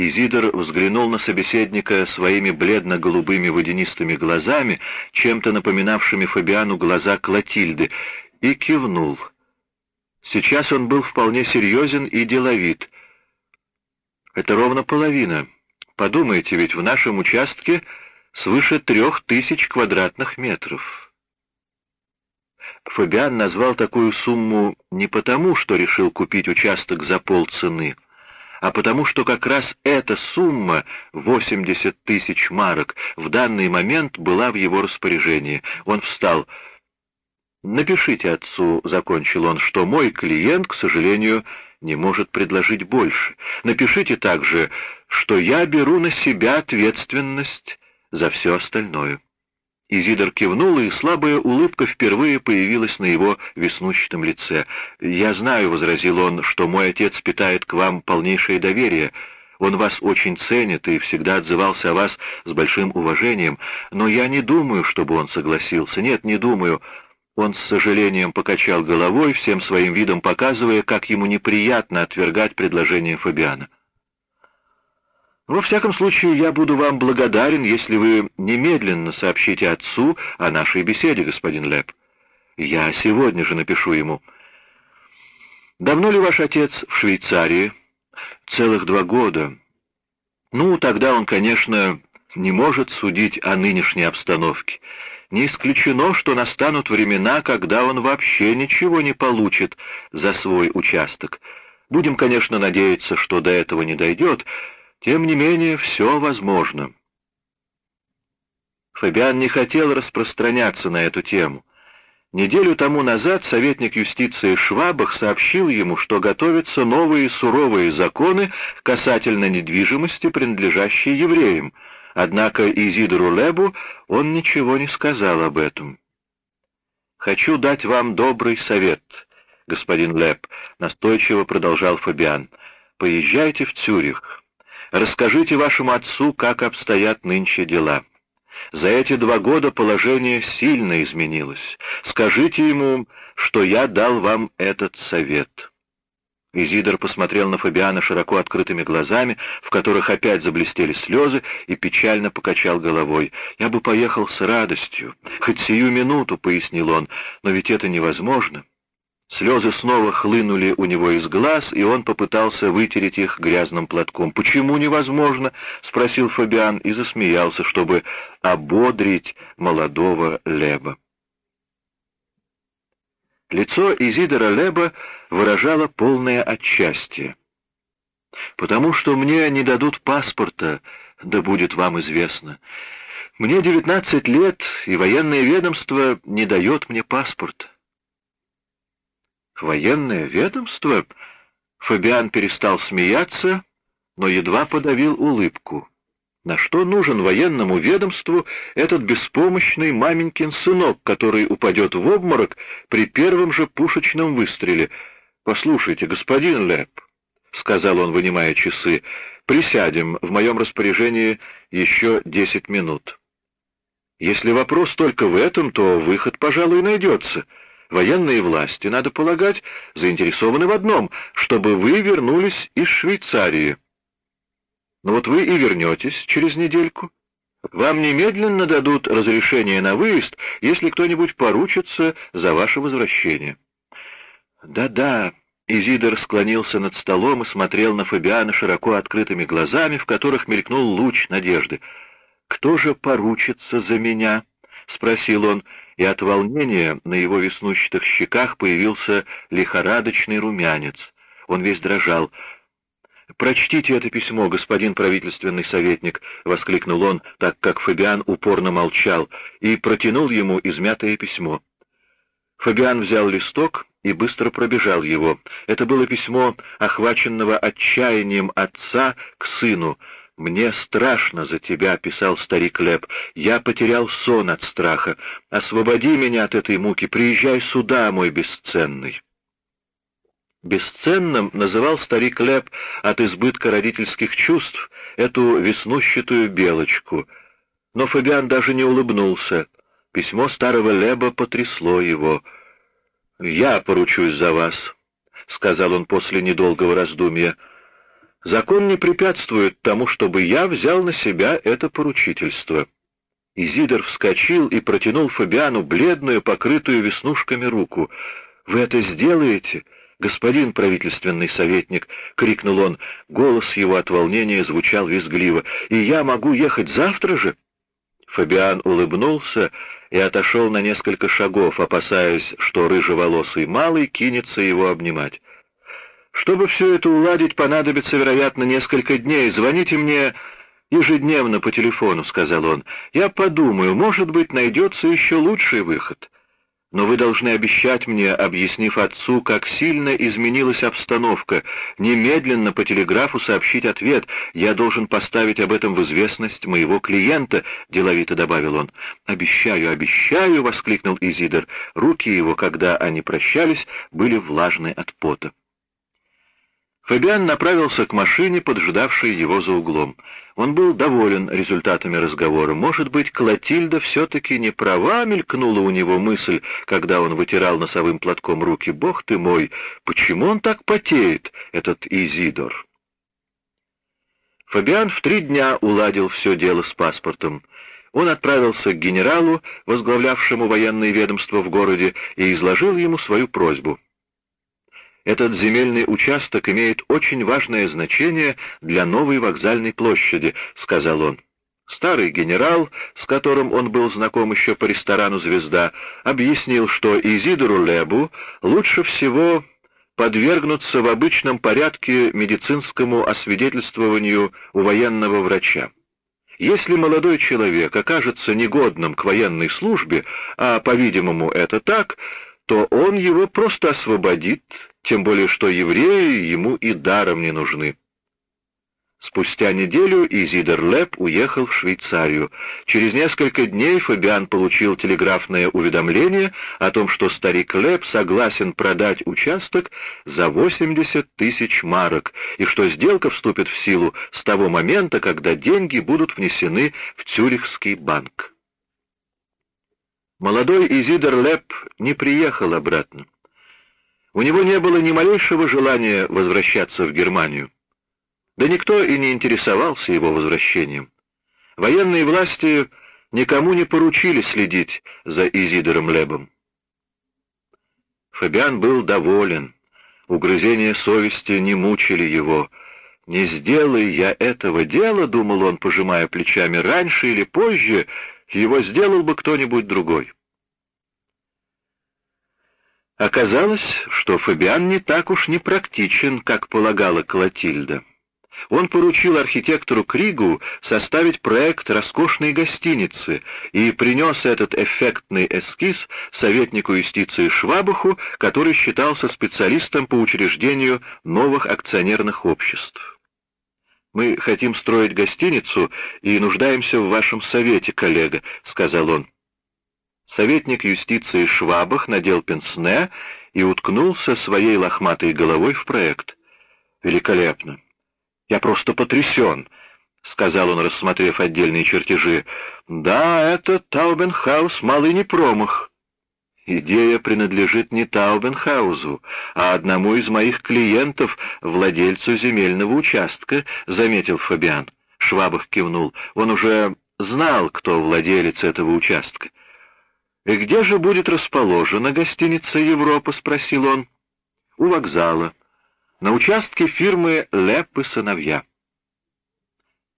Изидор взглянул на собеседника своими бледно-голубыми водянистыми глазами, чем-то напоминавшими Фабиану глаза Клотильды, и кивнул. Сейчас он был вполне серьезен и деловит. «Это ровно половина. Подумайте, ведь в нашем участке свыше трех тысяч квадратных метров». Фабиан назвал такую сумму не потому, что решил купить участок за полцены, а потому что как раз эта сумма, 80 тысяч марок, в данный момент была в его распоряжении. Он встал. «Напишите отцу», — закончил он, — «что мой клиент, к сожалению, не может предложить больше. Напишите также, что я беру на себя ответственность за все остальное». Изидор кивнул, и слабая улыбка впервые появилась на его веснущатом лице. «Я знаю», — возразил он, — «что мой отец питает к вам полнейшее доверие. Он вас очень ценит и всегда отзывался о вас с большим уважением, но я не думаю, чтобы он согласился. Нет, не думаю». Он с сожалением покачал головой, всем своим видом показывая, как ему неприятно отвергать предложение Фабиана. Во всяком случае, я буду вам благодарен, если вы немедленно сообщите отцу о нашей беседе, господин Леп. Я сегодня же напишу ему. Давно ли ваш отец в Швейцарии? Целых два года. Ну, тогда он, конечно, не может судить о нынешней обстановке. Не исключено, что настанут времена, когда он вообще ничего не получит за свой участок. Будем, конечно, надеяться, что до этого не дойдет, тем не менее, все возможно. Фабиан не хотел распространяться на эту тему. Неделю тому назад советник юстиции Швабах сообщил ему, что готовятся новые суровые законы касательно недвижимости, принадлежащей евреям, однако Изидору Лебу он ничего не сказал об этом. «Хочу дать вам добрый совет, господин Леб», — настойчиво продолжал Фабиан. «Поезжайте в Цюрих. Расскажите вашему отцу, как обстоят нынче дела. За эти два года положение сильно изменилось. Скажите ему, что я дал вам этот совет». Изидор посмотрел на Фабиана широко открытыми глазами, в которых опять заблестели слезы, и печально покачал головой. «Я бы поехал с радостью, хоть сию минуту», — пояснил он, — «но ведь это невозможно». Слезы снова хлынули у него из глаз, и он попытался вытереть их грязным платком. «Почему невозможно?» — спросил Фабиан и засмеялся, чтобы ободрить молодого Леба. Лицо Изидора Леба выражало полное отчастие. «Потому что мне не дадут паспорта, да будет вам известно. Мне девятнадцать лет, и военное ведомство не дает мне паспорта. Военное ведомство? Фабиан перестал смеяться, но едва подавил улыбку. На что нужен военному ведомству этот беспомощный маменькин сынок, который упадет в обморок при первом же пушечном выстреле? «Послушайте, господин Леп», — сказал он, вынимая часы, — «присядем, в моем распоряжении еще десять минут». «Если вопрос только в этом, то выход, пожалуй, найдется». Военные власти, надо полагать, заинтересованы в одном, чтобы вы вернулись из Швейцарии. Но ну вот вы и вернетесь через недельку. Вам немедленно дадут разрешение на выезд, если кто-нибудь поручится за ваше возвращение. Да-да, Изидор склонился над столом и смотрел на Фабиана широко открытыми глазами, в которых мелькнул луч надежды. «Кто же поручится за меня?» — спросил он, и от волнения на его веснущатых щеках появился лихорадочный румянец. Он весь дрожал. «Прочтите это письмо, господин правительственный советник», — воскликнул он, так как Фабиан упорно молчал, и протянул ему измятое письмо. Фабиан взял листок и быстро пробежал его. Это было письмо, охваченного отчаянием отца к сыну, «Мне страшно за тебя», — писал старик Леп. «Я потерял сон от страха. Освободи меня от этой муки. Приезжай сюда, мой бесценный». Бесценным называл старик Леп от избытка родительских чувств эту веснущатую белочку. Но Фабиан даже не улыбнулся. Письмо старого Леба потрясло его. «Я поручусь за вас», — сказал он после недолгого раздумья. Закон не препятствует тому, чтобы я взял на себя это поручительство». Изидор вскочил и протянул Фабиану бледную, покрытую веснушками руку. «Вы это сделаете?» «Господин правительственный советник!» — крикнул он. Голос его от волнения звучал визгливо. «И я могу ехать завтра же?» Фабиан улыбнулся и отошел на несколько шагов, опасаясь, что рыжеволосый малый кинется его обнимать. «Чтобы все это уладить, понадобится, вероятно, несколько дней. Звоните мне ежедневно по телефону», — сказал он. «Я подумаю, может быть, найдется еще лучший выход. Но вы должны обещать мне, объяснив отцу, как сильно изменилась обстановка, немедленно по телеграфу сообщить ответ. Я должен поставить об этом в известность моего клиента, — деловито добавил он. «Обещаю, обещаю!» — воскликнул Изидор. Руки его, когда они прощались, были влажны от пота. Фабиан направился к машине, поджидавшей его за углом. Он был доволен результатами разговора. Может быть, Клотильда все-таки не права, мелькнула у него мысль, когда он вытирал носовым платком руки. «Бог ты мой, почему он так потеет, этот Изидор?» Фабиан в три дня уладил все дело с паспортом. Он отправился к генералу, возглавлявшему военное ведомство в городе, и изложил ему свою просьбу. Этот земельный участок имеет очень важное значение для новой вокзальной площади», — сказал он. Старый генерал, с которым он был знаком еще по ресторану «Звезда», объяснил, что Изидору Лебу лучше всего подвергнуться в обычном порядке медицинскому освидетельствованию у военного врача. Если молодой человек окажется негодным к военной службе, а, по-видимому, это так, то он его просто освободит тем более что евреи ему и даром не нужны. Спустя неделю Изидор Леп уехал в Швейцарию. Через несколько дней Фабиан получил телеграфное уведомление о том, что старик Леп согласен продать участок за 80 тысяч марок, и что сделка вступит в силу с того момента, когда деньги будут внесены в Цюрихский банк. Молодой Изидор Леп не приехал обратно. У него не было ни малейшего желания возвращаться в Германию. Да никто и не интересовался его возвращением. Военные власти никому не поручили следить за Изидором Лебом. Фабиан был доволен. Угрызения совести не мучили его. «Не сделай я этого дела», — думал он, пожимая плечами, — «раньше или позже его сделал бы кто-нибудь другой». Оказалось, что Фабиан не так уж непрактичен, как полагала Клотильда. Он поручил архитектору Кригу составить проект роскошной гостиницы и принес этот эффектный эскиз советнику юстиции Швабаху, который считался специалистом по учреждению новых акционерных обществ. «Мы хотим строить гостиницу и нуждаемся в вашем совете, коллега», — сказал он. Советник юстиции Швабах надел пенсне и уткнулся своей лохматой головой в проект. «Великолепно! Я просто потрясен!» — сказал он, рассмотрев отдельные чертежи. «Да, это Таубенхаус, малый не промах. Идея принадлежит не Таубенхаузу, а одному из моих клиентов, владельцу земельного участка», — заметил Фабиан. Швабах кивнул. Он уже знал, кто владелец этого участка. «И где же будет расположена гостиница «Европа»?» — спросил он. «У вокзала. На участке фирмы «Леп и сыновья».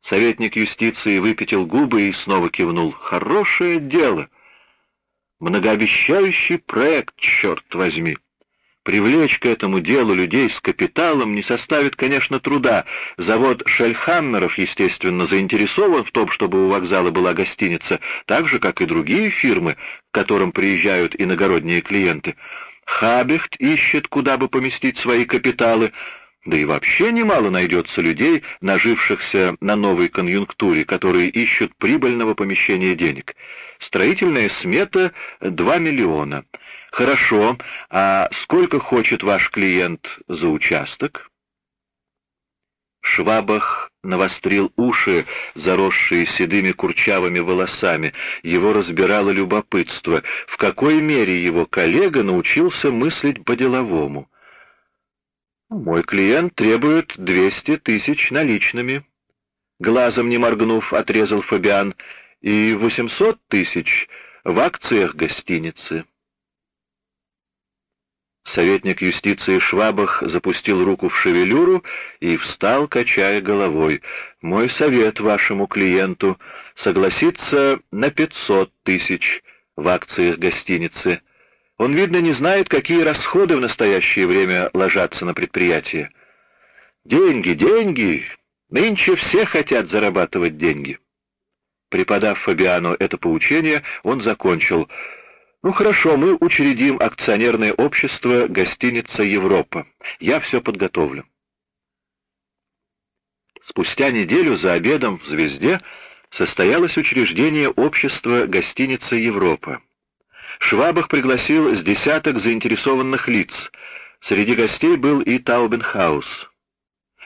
Советник юстиции выпятил губы и снова кивнул. «Хорошее дело. Многообещающий проект, черт возьми!» Привлечь к этому делу людей с капиталом не составит, конечно, труда. Завод Шельхаммеров, естественно, заинтересован в том, чтобы у вокзала была гостиница, так же, как и другие фирмы, к которым приезжают иногородние клиенты. Хабехт ищет, куда бы поместить свои капиталы, да и вообще немало найдется людей, нажившихся на новой конъюнктуре, которые ищут прибыльного помещения денег. Строительная смета — 2 миллиона — Хорошо, а сколько хочет ваш клиент за участок? Швабах навострил уши, заросшие седыми курчавыми волосами. Его разбирало любопытство, в какой мере его коллега научился мыслить по-деловому. Мой клиент требует 200 тысяч наличными. Глазом не моргнув, отрезал Фабиан, и 800 тысяч в акциях гостиницы. Советник юстиции Швабах запустил руку в шевелюру и встал, качая головой. «Мой совет вашему клиенту — согласиться на пятьсот тысяч в акциях гостиницы. Он, видно, не знает, какие расходы в настоящее время ложатся на предприятие. Деньги, деньги! Нынче все хотят зарабатывать деньги». Преподав Фабиану это поучение, он закончил — «Ну хорошо, мы учредим акционерное общество «Гостиница Европа». Я все подготовлю». Спустя неделю за обедом в «Звезде» состоялось учреждение общества «Гостиница Европа». Швабах пригласил с десяток заинтересованных лиц. Среди гостей был и Таубенхаус.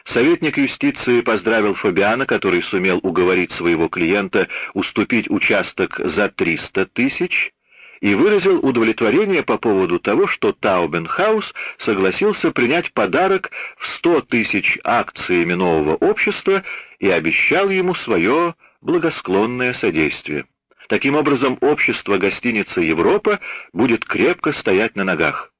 Советник юстиции поздравил Фабиана, который сумел уговорить своего клиента уступить участок за 300 тысяч, и выразил удовлетворение по поводу того, что Таубенхаус согласился принять подарок в 100 тысяч акциями нового общества и обещал ему свое благосклонное содействие. Таким образом, общество гостиницы «Европа» будет крепко стоять на ногах.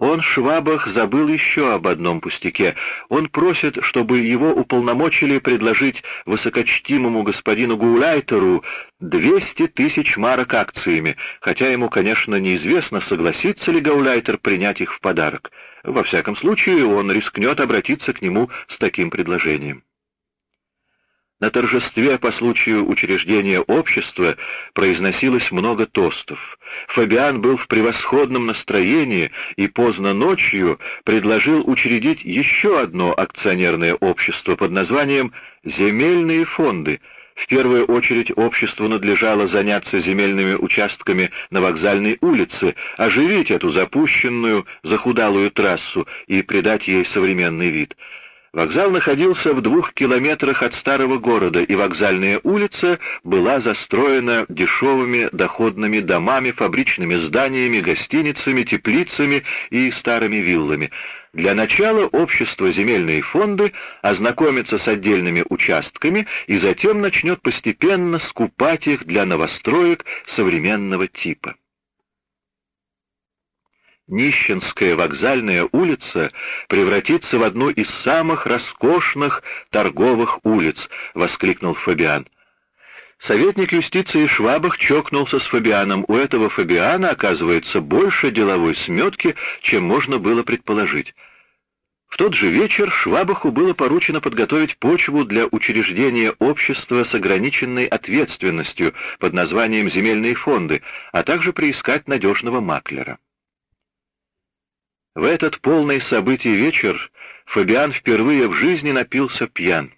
Он, Швабах, забыл еще об одном пустяке. Он просит, чтобы его уполномочили предложить высокочтимому господину Гауляйтеру 200 тысяч марок акциями, хотя ему, конечно, неизвестно, согласится ли Гауляйтер принять их в подарок. Во всяком случае, он рискнет обратиться к нему с таким предложением. На торжестве по случаю учреждения общества произносилось много тостов. Фабиан был в превосходном настроении и поздно ночью предложил учредить еще одно акционерное общество под названием «Земельные фонды», в первую очередь обществу надлежало заняться земельными участками на вокзальной улице, оживить эту запущенную, захудалую трассу и придать ей современный вид. Вокзал находился в двух километрах от старого города, и вокзальная улица была застроена дешевыми доходными домами, фабричными зданиями, гостиницами, теплицами и старыми виллами. Для начала общество «Земельные фонды» ознакомится с отдельными участками и затем начнет постепенно скупать их для новостроек современного типа. Нищенская вокзальная улица превратится в одну из самых роскошных торговых улиц, — воскликнул Фабиан. Советник юстиции Швабах чокнулся с Фабианом. У этого Фабиана, оказывается, больше деловой сметки, чем можно было предположить. В тот же вечер Швабаху было поручено подготовить почву для учреждения общества с ограниченной ответственностью под названием «Земельные фонды», а также приискать надежного маклера. В этот полный событий вечер Фабиан впервые в жизни напился пьян.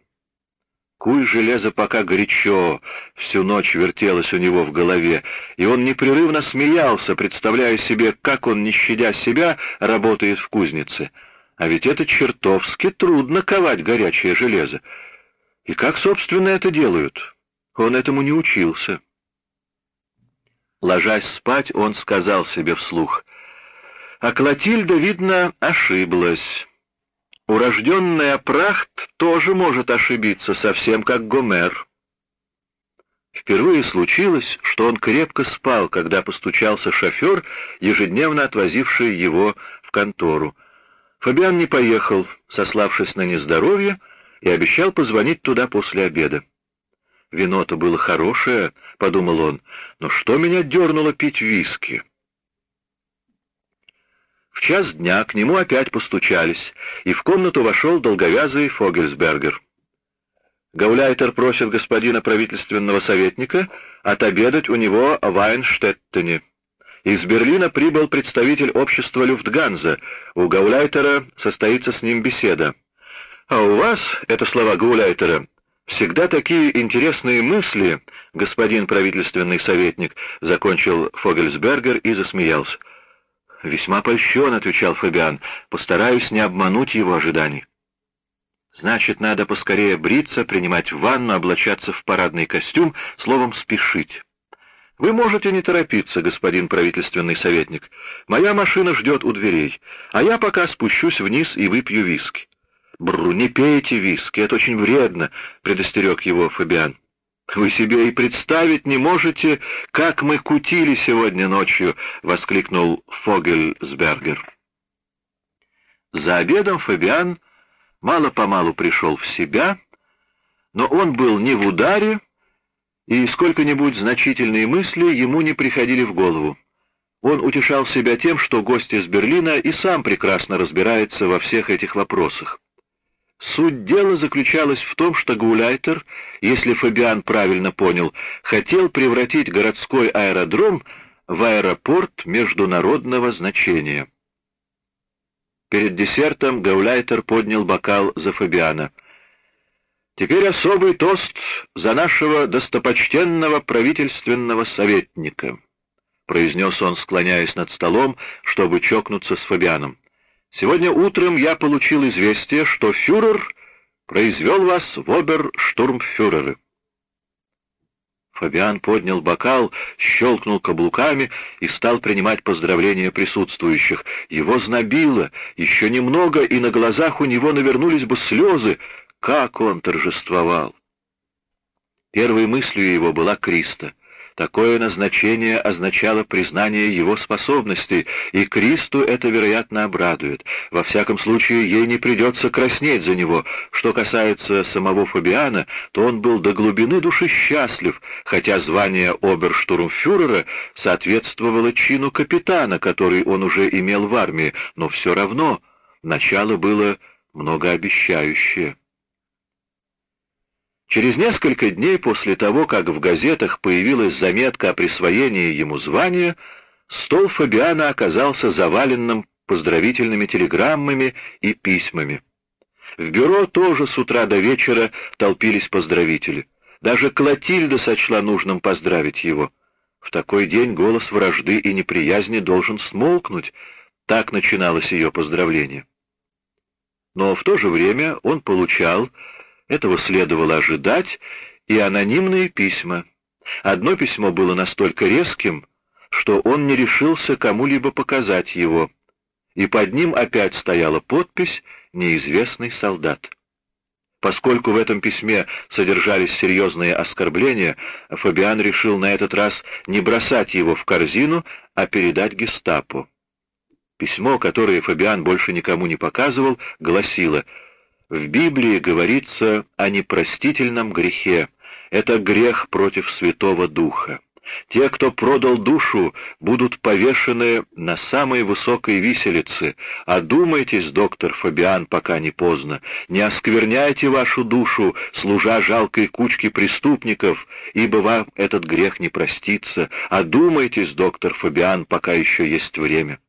Куй железо пока горячо, всю ночь вертелось у него в голове, и он непрерывно смеялся, представляя себе, как он, не щадя себя, работает в кузнице. А ведь это чертовски трудно ковать горячее железо. И как, собственно, это делают? Он этому не учился. Ложась спать, он сказал себе вслух, а Клотильда, видно, ошиблась. Урожденная Прахт тоже может ошибиться, совсем как Гомер. Впервые случилось, что он крепко спал, когда постучался шофер, ежедневно отвозивший его в контору. Фабиан не поехал, сославшись на нездоровье, и обещал позвонить туда после обеда. «Вино-то было хорошее», — подумал он, — «но что меня дернуло пить виски?» Час дня к нему опять постучались, и в комнату вошел долговязый Фогельсбергер. Гауляйтер просит господина правительственного советника отобедать у него в Айнштеттене. Из Берлина прибыл представитель общества Люфтганза. У Гауляйтера состоится с ним беседа. «А у вас, — это слова Гауляйтера, — всегда такие интересные мысли, господин правительственный советник», — закончил Фогельсбергер и засмеялся. «Весьма польщен», — отвечал Фабиан. «Постараюсь не обмануть его ожиданий». «Значит, надо поскорее бриться, принимать ванну, облачаться в парадный костюм, словом, спешить». Вы можете не торопиться, господин правительственный советник. Моя машина ждет у дверей, а я пока спущусь вниз и выпью виски. Бру, не пейте виски, это очень вредно, предостерег его Фабиан. «Вы себе и представить не можете, как мы кутили сегодня ночью!» — воскликнул Фогельсбергер. За обедом Фабиан мало-помалу пришел в себя, но он был не в ударе, и сколько-нибудь значительные мысли ему не приходили в голову. Он утешал себя тем, что гость из Берлина и сам прекрасно разбирается во всех этих вопросах. Суть дела заключалась в том, что Гауляйтер, если Фабиан правильно понял, хотел превратить городской аэродром в аэропорт международного значения. Перед десертом Гауляйтер поднял бокал за Фабиана. «Теперь особый тост за нашего достопочтенного правительственного советника», — произнес он, склоняясь над столом, чтобы чокнуться с Фабианом. Сегодня утром я получил известие, что фюрер произвел вас в оберштурмфюреры. Фабиан поднял бокал, щелкнул каблуками и стал принимать поздравления присутствующих. Его знобило, еще немного, и на глазах у него навернулись бы слезы. Как он торжествовал! Первой мыслью его была Криста — Такое назначение означало признание его способностей, и Кристу это, вероятно, обрадует. Во всяком случае, ей не придется краснеть за него. Что касается самого Фабиана, то он был до глубины души счастлив, хотя звание оберштурмфюрера соответствовало чину капитана, который он уже имел в армии, но все равно начало было многообещающее. Через несколько дней после того, как в газетах появилась заметка о присвоении ему звания, стол Фабиана оказался заваленным поздравительными телеграммами и письмами. В бюро тоже с утра до вечера толпились поздравители. Даже Клотильда сочла нужным поздравить его. В такой день голос вражды и неприязни должен смолкнуть. Так начиналось ее поздравление. Но в то же время он получал этого следовало ожидать, и анонимные письма. Одно письмо было настолько резким, что он не решился кому-либо показать его, и под ним опять стояла подпись «Неизвестный солдат». Поскольку в этом письме содержались серьезные оскорбления, Фабиан решил на этот раз не бросать его в корзину, а передать гестапо. Письмо, которое Фабиан больше никому не показывал, гласило в Библии говорится о непростительном грехе. Это грех против Святого Духа. Те, кто продал душу, будут повешены на самой высокой виселице. Одумайтесь, доктор Фабиан, пока не поздно. Не оскверняйте вашу душу, служа жалкой кучке преступников, ибо вам этот грех не простится. Одумайтесь, доктор Фабиан, пока еще есть время.